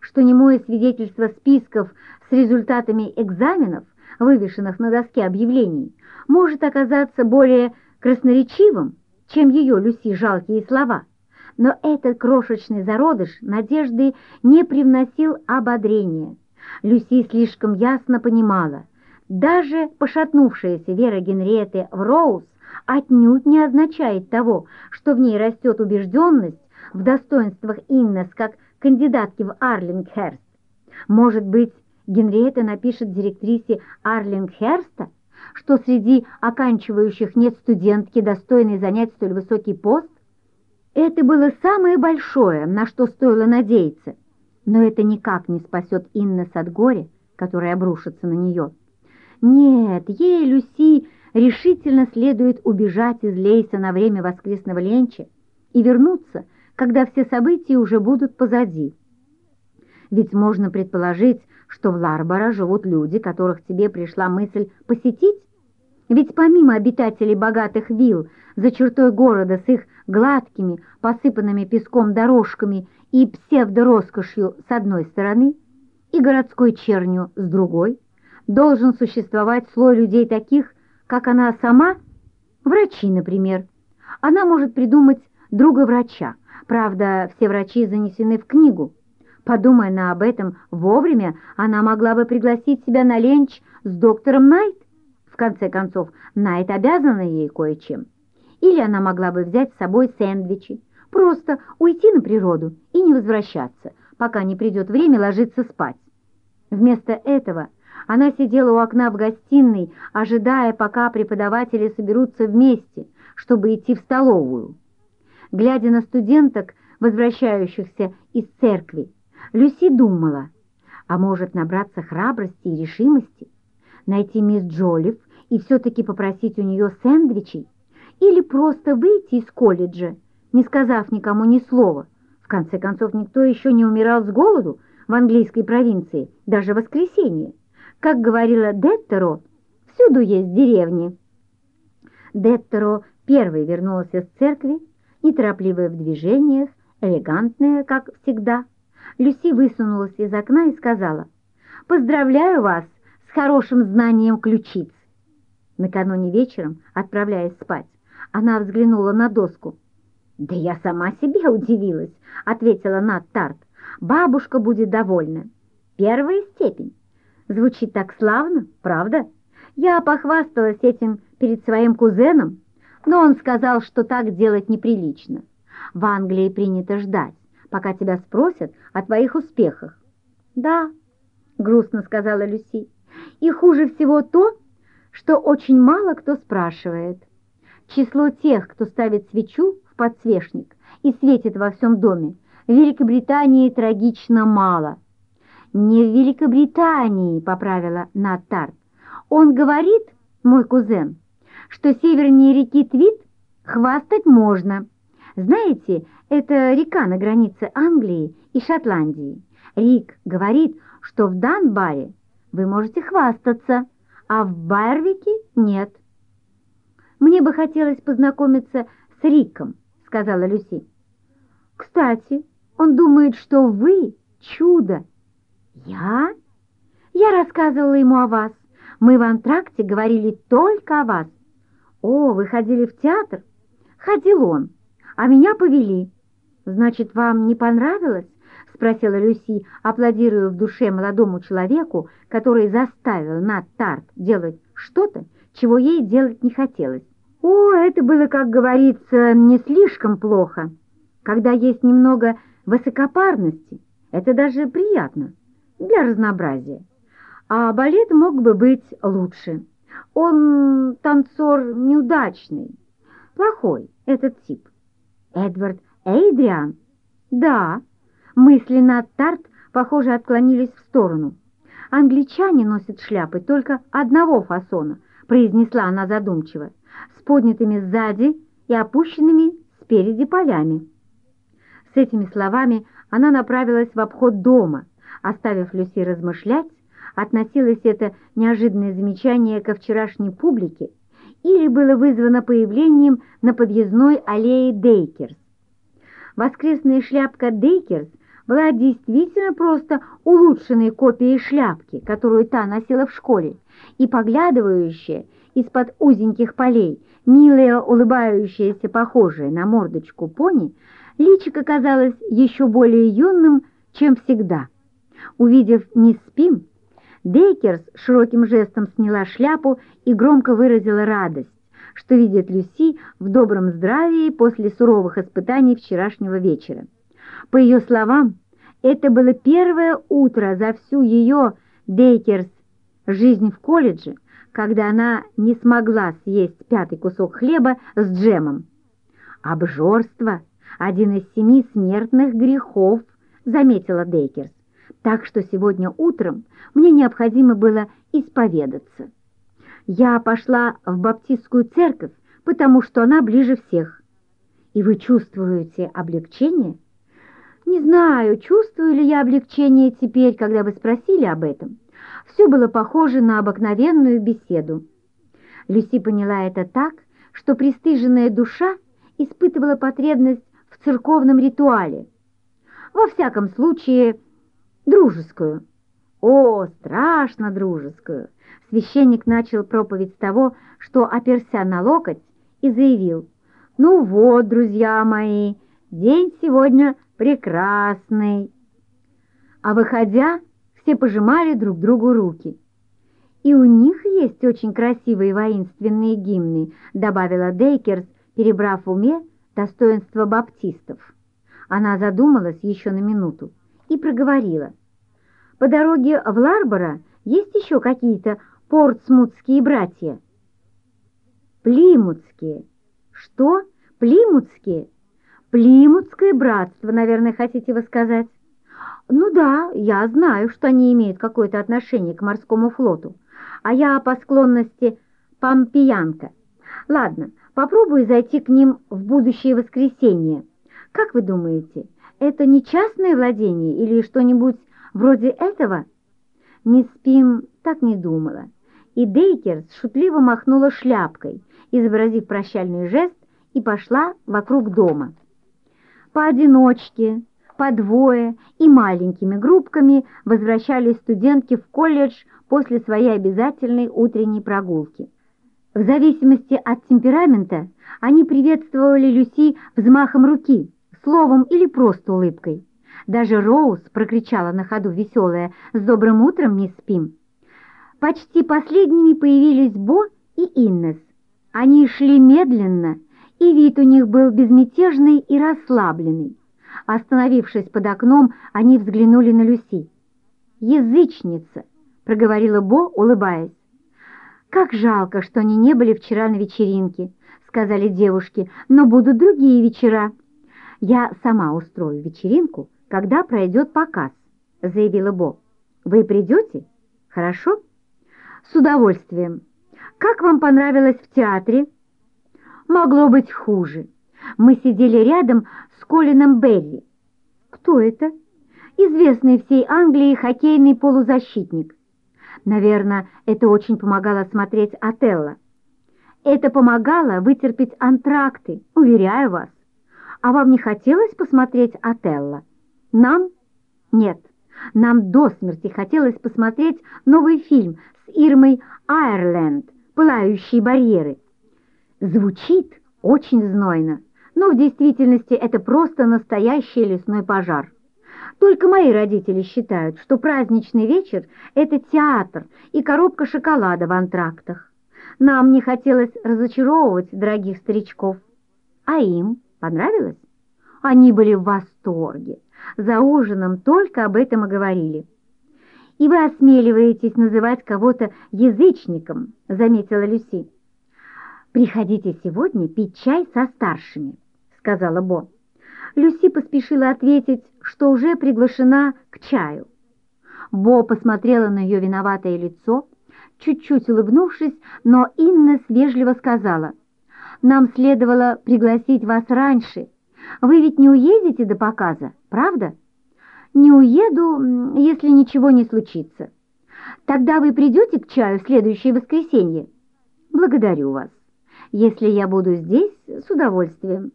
[SPEAKER 1] что немое свидетельство списков с результатами экзаменов, вывешенных на доске объявлений, может оказаться более красноречивым, чем ее Люси жалкие слова. Но этот крошечный зародыш надежды не привносил ободрения. Люси слишком ясно понимала, даже пошатнувшаяся вера Генриеты в Роуз отнюдь не означает того, что в ней растет убежденность в достоинствах Иннес как кандидатки в Арлингхерст. Может быть, Генриетта напишет директрисе Арлингхерста, что среди оканчивающих нет студентки, достойной занять столь высокий пост? Это было самое большое, на что стоило надеяться, но это никак не спасет Иннес от горя, которое обрушится на нее. Нет, ей, Люси, решительно следует убежать из Лейса на время воскресного ленча и вернуться, когда все события уже будут позади. Ведь можно предположить, что в Ларборо живут люди, которых тебе пришла мысль посетить, ведь помимо обитателей богатых вилл за чертой города с их гладкими, посыпанными песком дорожками и псевдороскошью с одной стороны и городской чернью с другой, должен существовать слой людей таких, как она сама, врачи, например. Она может придумать друга врача, правда, все врачи занесены в книгу. Подумая на об этом вовремя, она могла бы пригласить себя на ленч с доктором Найт, конце концов, Найт обязана ей кое-чем. Или она могла бы взять с собой сэндвичи, просто уйти на природу и не возвращаться, пока не придет время ложиться спать. Вместо этого она сидела у окна в гостиной, ожидая, пока преподаватели соберутся вместе, чтобы идти в столовую. Глядя на студенток, возвращающихся из церкви, Люси думала, а может набраться храбрости и решимости, найти мисс Джолиф и все-таки попросить у нее сэндвичей, или просто выйти из колледжа, не сказав никому ни слова. В конце концов, никто еще не умирал с голоду в английской провинции, даже в воскресенье. Как говорила Деттеро, всюду есть деревни. Деттеро первой вернулась из церкви, неторопливая в движениях, элегантная, как всегда. Люси высунулась из окна и сказала, «Поздравляю вас с хорошим знанием ключиц». Накануне вечером, отправляясь спать, она взглянула на доску. «Да я сама себе удивилась», — ответила Нат Тарт. «Бабушка будет довольна. Первая степень. Звучит так славно, правда? Я похвасталась этим перед своим кузеном, но он сказал, что так делать неприлично. В Англии принято ждать, пока тебя спросят о твоих успехах. «Да», — грустно сказала Люси, — «и хуже всего то, что очень мало кто спрашивает. Число тех, кто ставит свечу в подсвечник и светит во всем доме, в Великобритании трагично мало». «Не в Великобритании», — поправила Натарт. «Он говорит, мой кузен, что севернее реки Твит хвастать можно. Знаете, это река на границе Англии и Шотландии. Рик говорит, что в Данбаре вы можете хвастаться, а в Байервике нет. «Мне бы хотелось познакомиться с Риком», — сказала Люси. «Кстати, он думает, что вы чудо». «Я?» «Я рассказывала ему о вас. Мы в антракте говорили только о вас. «О, вы ходили в театр?» «Ходил он, а меня повели». «Значит, вам не понравилось?» — спросила Люси, аплодируя в душе молодому человеку, который заставил Нат Тарт делать что-то, чего ей делать не хотелось. «О, это было, как говорится, не слишком плохо. Когда есть немного высокопарности, это даже приятно, для разнообразия. А балет мог бы быть лучше». Он танцор неудачный, плохой этот тип. Эдвард Эйдриан? Да. Мысли на Тарт, похоже, отклонились в сторону. Англичане носят шляпы только одного фасона, произнесла она задумчиво, с поднятыми сзади и опущенными спереди полями. С этими словами она направилась в обход дома, оставив Люси размышлять, относилось это неожиданное замечание ко вчерашней публике или было вызвано появлением на подъездной аллее Дейкерс. Воскресная шляпка Дейкерс была действительно просто улучшенной копией шляпки, которую та носила в школе, и поглядывающая из-под узеньких полей, милая, улыбающаяся, похожая на мордочку пони, личико казалось еще более юным, чем всегда. Увидев «Не спим», Дейкерс широким жестом сняла шляпу и громко выразила радость, что видит Люси в добром здравии после суровых испытаний вчерашнего вечера. По ее словам, это было первое утро за всю ее, Дейкерс, жизнь в колледже, когда она не смогла съесть пятый кусок хлеба с джемом. «Обжорство — один из семи смертных грехов», — заметила Дейкерс так что сегодня утром мне необходимо было исповедаться. Я пошла в баптистскую церковь, потому что она ближе всех. И вы чувствуете облегчение? Не знаю, чувствую ли я облегчение теперь, когда вы спросили об этом. Все было похоже на обыкновенную беседу. Люси поняла это так, что пристыженная душа испытывала потребность в церковном ритуале. Во всяком случае, дружескую. О, страшно дружескую! Священник начал проповедь с того, что оперся на локоть и заявил, «Ну вот, друзья мои, день сегодня прекрасный». А выходя, все пожимали друг другу руки. «И у них есть очень красивые воинственные гимны», добавила Дейкерс, перебрав в уме достоинство баптистов. Она задумалась еще на минуту и проговорила. «По дороге в Ларборо есть еще какие-то портсмутские братья?» «Плимутские». «Что? Плимутские?» «Плимутское братство, наверное, хотите вы сказать?» «Ну да, я знаю, что они имеют какое-то отношение к морскому флоту, а я по склонности помпиянка. Ладно, попробую зайти к ним в будущее воскресенье. Как вы думаете, это не частное владение или что-нибудь вроде этого?» Мисс Пим так не думала, и Дейкерс шутливо махнула шляпкой, изобразив прощальный жест, и пошла вокруг дома. Поодиночке, по двое и маленькими группками возвращались студентки в колледж после своей обязательной утренней прогулки. В зависимости от темперамента они приветствовали Люси взмахом руки, словом или просто улыбкой. Даже Роуз прокричала на ходу веселая «С добрым утром, мисс Пим!». Почти последними появились Бо и Иннес. Они шли медленно, и вид у них был безмятежный и расслабленный. Остановившись под окном, они взглянули на Люси. «Язычница!» — проговорила Бо, улыбаясь. «Как жалко, что они не были вчера на вечеринке», — сказали девушки, «но будут другие вечера». «Я сама устрою вечеринку, когда пройдет показ», — заявила Бо. «Вы придете? Хорошо?» «С удовольствием. Как вам понравилось в театре?» «Могло быть хуже. Мы сидели рядом с Колином Берри. Кто это? Известный всей Англии хоккейный полузащитник. Наверное, это очень помогало смотреть Отелло. Это помогало вытерпеть антракты, уверяю вас. А вам не хотелось посмотреть Отелло? Нам? Нет. Нам до смерти хотелось посмотреть новый фильм с Ирмой Айрленд «Пылающие барьеры». Звучит очень знойно но в действительности это просто настоящий лесной пожар. Только мои родители считают, что праздничный вечер – это театр и коробка шоколада в антрактах. Нам не хотелось разочаровывать дорогих старичков. А им понравилось? Они были в восторге. За ужином только об этом и говорили. «И вы осмеливаетесь называть кого-то язычником», — заметила Люси. «Приходите сегодня пить чай со старшими», — сказала Бо. Люси поспешила ответить, что уже приглашена к чаю. Бо посмотрела на ее виноватое лицо, чуть-чуть улыбнувшись, но Иннес вежливо сказала, «Нам следовало пригласить вас раньше. Вы ведь не уедете до показа, правда?» «Не уеду, если ничего не случится. Тогда вы придете к чаю в следующее воскресенье?» «Благодарю вас. Если я буду здесь, с удовольствием».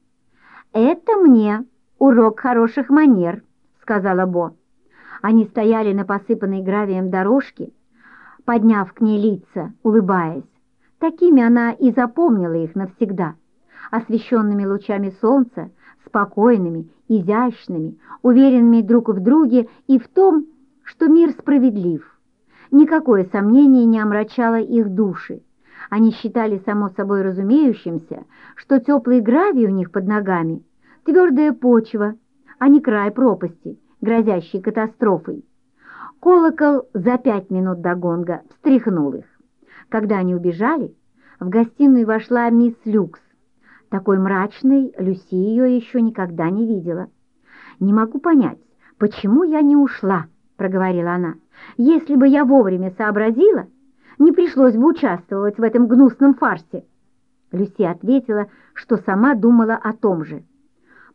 [SPEAKER 1] «Это мне урок хороших манер», — сказала Бо. Они стояли на посыпанной гравием дорожке, подняв к ней лица, улыбаясь. Такими она и запомнила их навсегда, освещенными лучами солнца, спокойными, изящными, уверенными друг в друге и в том, что мир справедлив. Никакое сомнение не омрачало их души. Они считали само собой разумеющимся, что теплый гравий у них под ногами – твердая почва, а не край пропасти, грозящей катастрофой. Колокол за пять минут до гонга встряхнул их. Когда они убежали, в гостиную вошла мисс Люкс. Такой мрачной Люси ее еще никогда не видела. «Не могу понять, почему я не ушла?» — проговорила она. «Если бы я вовремя сообразила, не пришлось бы участвовать в этом гнусном фарсе. Люси ответила, что сама думала о том же.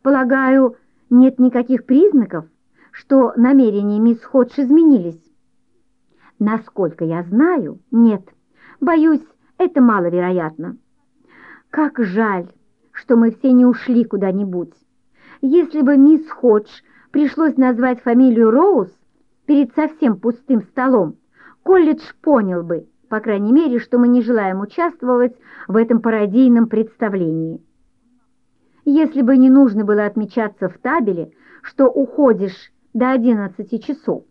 [SPEAKER 1] Полагаю, нет никаких признаков, что намерения мисс Ходж изменились. Насколько я знаю, нет. Боюсь, это маловероятно. Как жаль, что мы все не ушли куда-нибудь. Если бы мисс Ходж пришлось назвать фамилию Роуз перед совсем пустым столом, колледж понял бы, по крайней мере, что мы не желаем участвовать в этом пародийном представлении. Если бы не нужно было отмечаться в табеле, что уходишь до 11 часов,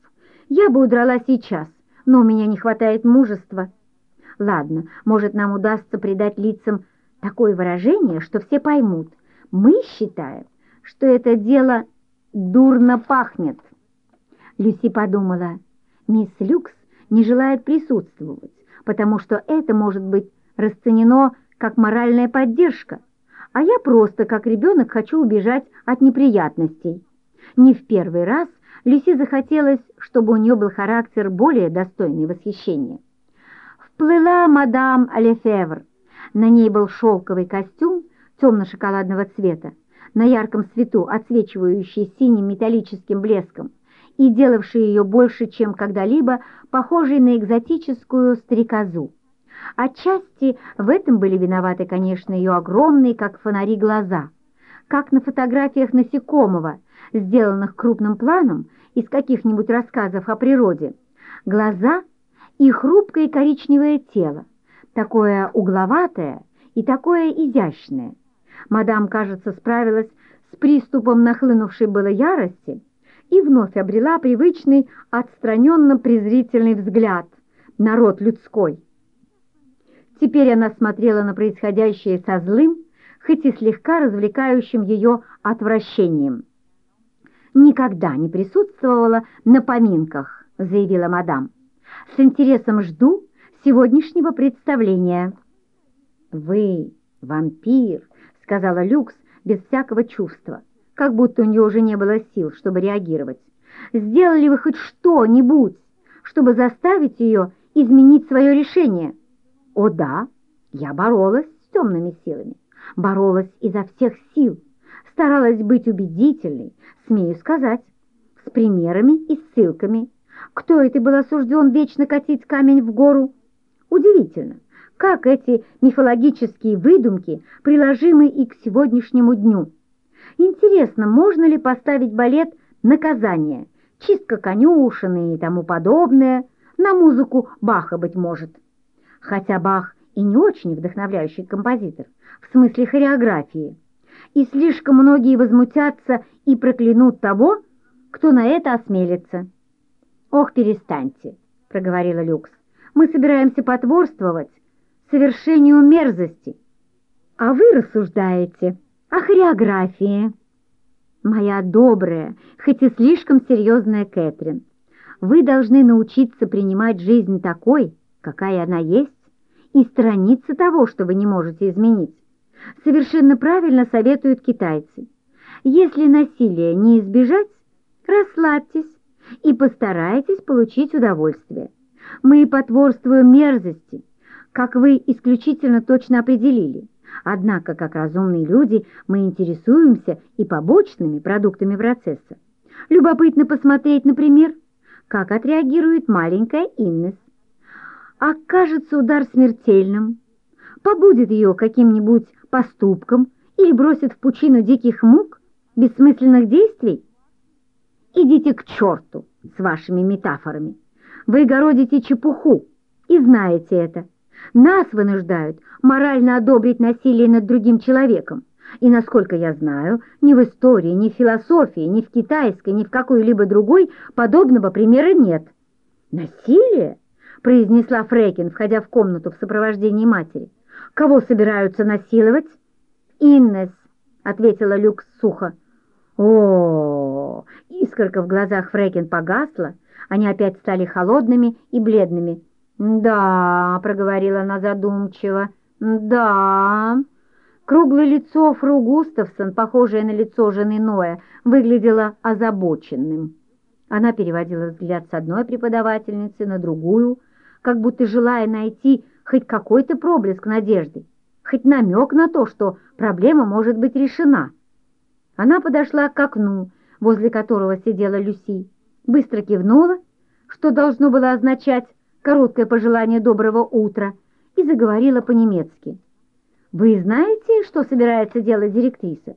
[SPEAKER 1] я бы удрала сейчас, но у меня не хватает мужества. Ладно, может, нам удастся придать лицам такое выражение, что все поймут. Мы считаем, что это дело дурно пахнет. Люси подумала, мисс Люкс не желает присутствовать, потому что это может быть расценено как моральная поддержка, а я просто, как ребенок, хочу убежать от неприятностей. Не в первый раз Люси захотелось, чтобы у нее был характер более достойный восхищения. Вплыла мадам Лефевр. На ней был шелковый костюм темно-шоколадного цвета, на ярком свету, отсвечивающий синим металлическим блеском, и делавший ее больше, чем когда-либо, похожей на экзотическую стрекозу. Отчасти в этом были виноваты, конечно, ее огромные, как фонари, глаза, как на фотографиях насекомого, сделанных крупным планом из каких-нибудь рассказов о природе. Глаза и хрупкое коричневое тело, такое угловатое и такое изящное. Мадам, кажется, справилась с приступом нахлынувшей было ярости и вновь обрела привычный отстраненно-презрительный взгляд на род людской. Теперь она смотрела на происходящее со злым, хоть и слегка развлекающим ее отвращением. «Никогда не присутствовала на поминках», — заявила мадам. «С интересом жду сегодняшнего представления». «Вы вампир», — сказала Люкс без всякого чувства, как будто у нее уже не было сил, чтобы реагировать. «Сделали вы хоть что-нибудь, чтобы заставить ее изменить свое решение?» О да, я боролась с темными силами, боролась изо всех сил, старалась быть убедительной, смею сказать, с примерами и ссылками. Кто это был осужден вечно катить камень в гору? Удивительно, как эти мифологические выдумки приложимы и к сегодняшнему дню. Интересно, можно ли поставить балет «Наказание», чистка конюшины и тому подобное, на музыку Баха, быть может. Хотя Бах и не очень вдохновляющий композитор, в смысле хореографии, и слишком многие возмутятся и проклянут того, кто на это осмелится. «Ох, перестаньте», — проговорила Люкс, — «мы собираемся потворствовать совершению мерзости, а вы рассуждаете о хореографии». «Моя добрая, хоть и слишком серьезная Кэтрин, вы должны научиться принимать жизнь такой, какая она есть, и страницы того, что вы не можете изменить. Совершенно правильно советуют китайцы. Если насилие не избежать, расслабьтесь и постарайтесь получить удовольствие. Мы потворствуем мерзости, как вы исключительно точно определили. Однако, как разумные люди, мы интересуемся и побочными продуктами процесса. Любопытно посмотреть, например, как отреагирует маленькая Иннес окажется удар смертельным, побудет ее каким-нибудь поступком или бросит в пучину диких мук, бессмысленных действий? Идите к черту с вашими метафорами. Вы городите чепуху и знаете это. Нас вынуждают морально одобрить насилие над другим человеком. И, насколько я знаю, ни в истории, ни в философии, ни в китайской, ни в какой-либо другой подобного примера нет. Насилие? произнесла Фрейкин, входя в комнату в сопровождении матери. «Кого собираются насиловать?» «Иннес», — ответила Люк сухо. о, Искорка в глазах Фрейкин погасла, они опять стали холодными и бледными. «Да», — проговорила она задумчиво, — «да». Круглое лицо Фру Густавсон, похожее на лицо жены Ноя, выглядело озабоченным. Она переводила взгляд с одной преподавательницы на другую, как будто желая найти хоть какой-то проблеск надежды, хоть намек на то, что проблема может быть решена. Она подошла к окну, возле которого сидела Люси, быстро кивнула, что должно было означать короткое пожелание доброго утра, и заговорила по-немецки. «Вы знаете, что собирается делать директриса?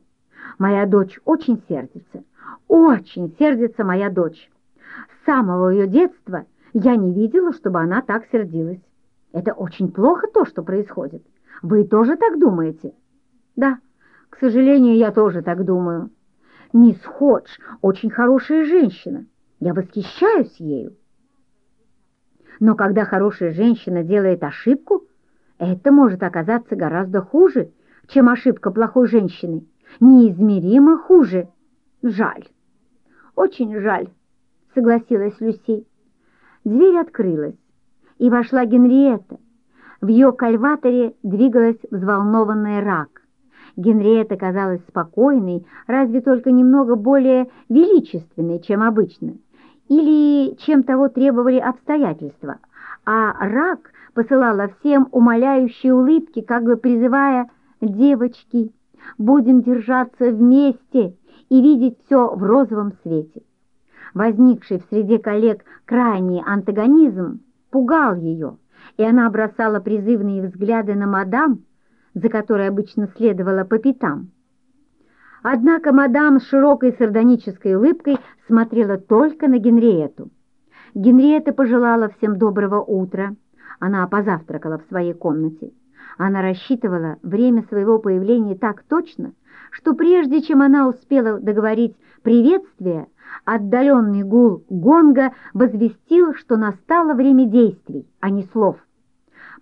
[SPEAKER 1] Моя дочь очень сердится, очень сердится моя дочь. С самого ее детства я не видела, чтобы она так сердилась. Это очень плохо то, что происходит. Вы тоже так думаете? Да, к сожалению, я тоже так думаю. Мисс Ходж очень хорошая женщина. Я восхищаюсь ею. Но когда хорошая женщина делает ошибку, это может оказаться гораздо хуже, чем ошибка плохой женщины. Неизмеримо хуже. Жаль. Очень жаль, согласилась Люси. Дверь открылась, и вошла Генриетта. В ее кальваторе двигалась взволнованная рак. Генриетта казалась спокойной, разве только немного более величественной, чем обычно, или чем того требовали обстоятельства, а рак посылала всем умоляющие улыбки, как бы призывая «девочки, будем держаться вместе и видеть все в розовом свете». Возникший в среде коллег крайний антагонизм пугал ее, и она бросала призывные взгляды на мадам, за которой обычно следовала по пятам. Однако мадам с широкой сардонической улыбкой смотрела только на Генриету. Генриетта пожелала всем доброго утра. Она позавтракала в своей комнате. Она рассчитывала время своего появления так точно, что прежде чем она успела договорить приветствие, отдаленный гул гонга возвестил, что настало время действий, а не слов.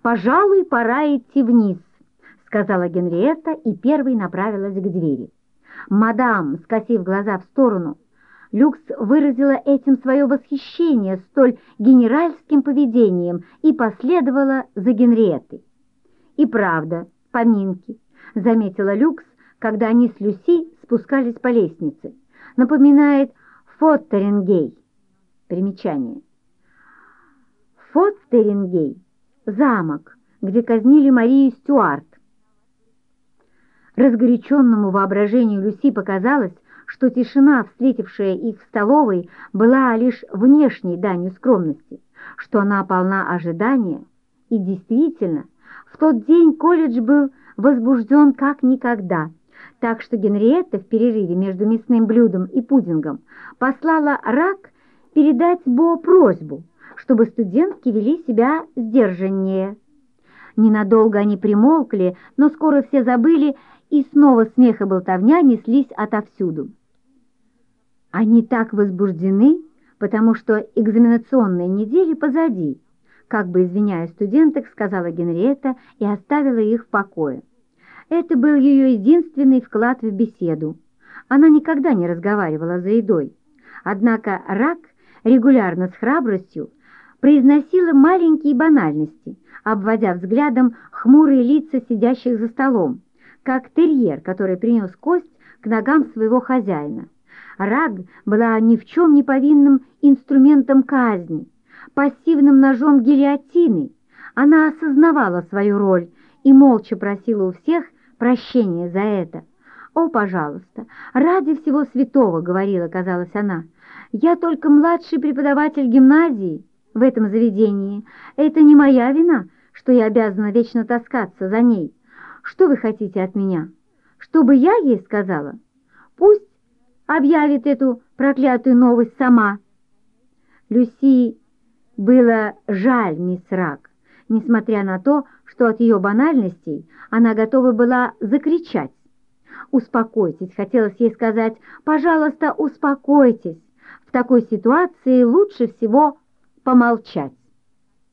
[SPEAKER 1] «Пожалуй, пора идти вниз», — сказала Генриетта и первой направилась к двери. «Мадам», — скосив глаза в сторону, Люкс выразила этим свое восхищение столь генеральским поведением и последовала за Генриеттой. «И правда, поминки», — заметила Люкс, когда они с Люси спускались по лестнице. «Напоминает Фоттерингей». Примечание. Фоттерингей — замок, где казнили Марию Стюарт. Разгоряченному воображению Люси показалось, что тишина, встретившая их в столовой, была лишь внешней данью скромности, что она полна ожидания, и действительно, в тот день колледж был возбужден как никогда, так что Генриетта в перерыве между мясным блюдом и пудингом послала Рак передать Бо просьбу, чтобы студентки вели себя сдержаннее. Ненадолго они примолкли, но скоро все забыли, и снова смех и болтовня неслись отовсюду. Они так возбуждены, потому что экзаменационные недели позади, как бы извиняя студенток, сказала Генриетта и оставила их в покое. Это был ее единственный вклад в беседу. Она никогда не разговаривала за едой. Однако Рак регулярно с храбростью произносила маленькие банальности, обводя взглядом хмурые лица сидящих за столом, как терьер, который принес кость к ногам своего хозяина. Раг была ни в чем не повинным инструментом казни, пассивным ножом гильотины. Она осознавала свою роль и молча просила у всех прощения за это. «О, пожалуйста, ради всего святого», — говорила, казалось она, — «я только младший преподаватель гимназии в этом заведении. Это не моя вина, что я обязана вечно таскаться за ней. Что вы хотите от меня? Чтобы я ей сказала? Пусть объявит эту проклятую новость сама. Люси было жаль мисс Рак, несмотря на то, что от ее банальностей она готова была закричать. «Успокойтесь», — хотелось ей сказать, «пожалуйста, успокойтесь. В такой ситуации лучше всего помолчать».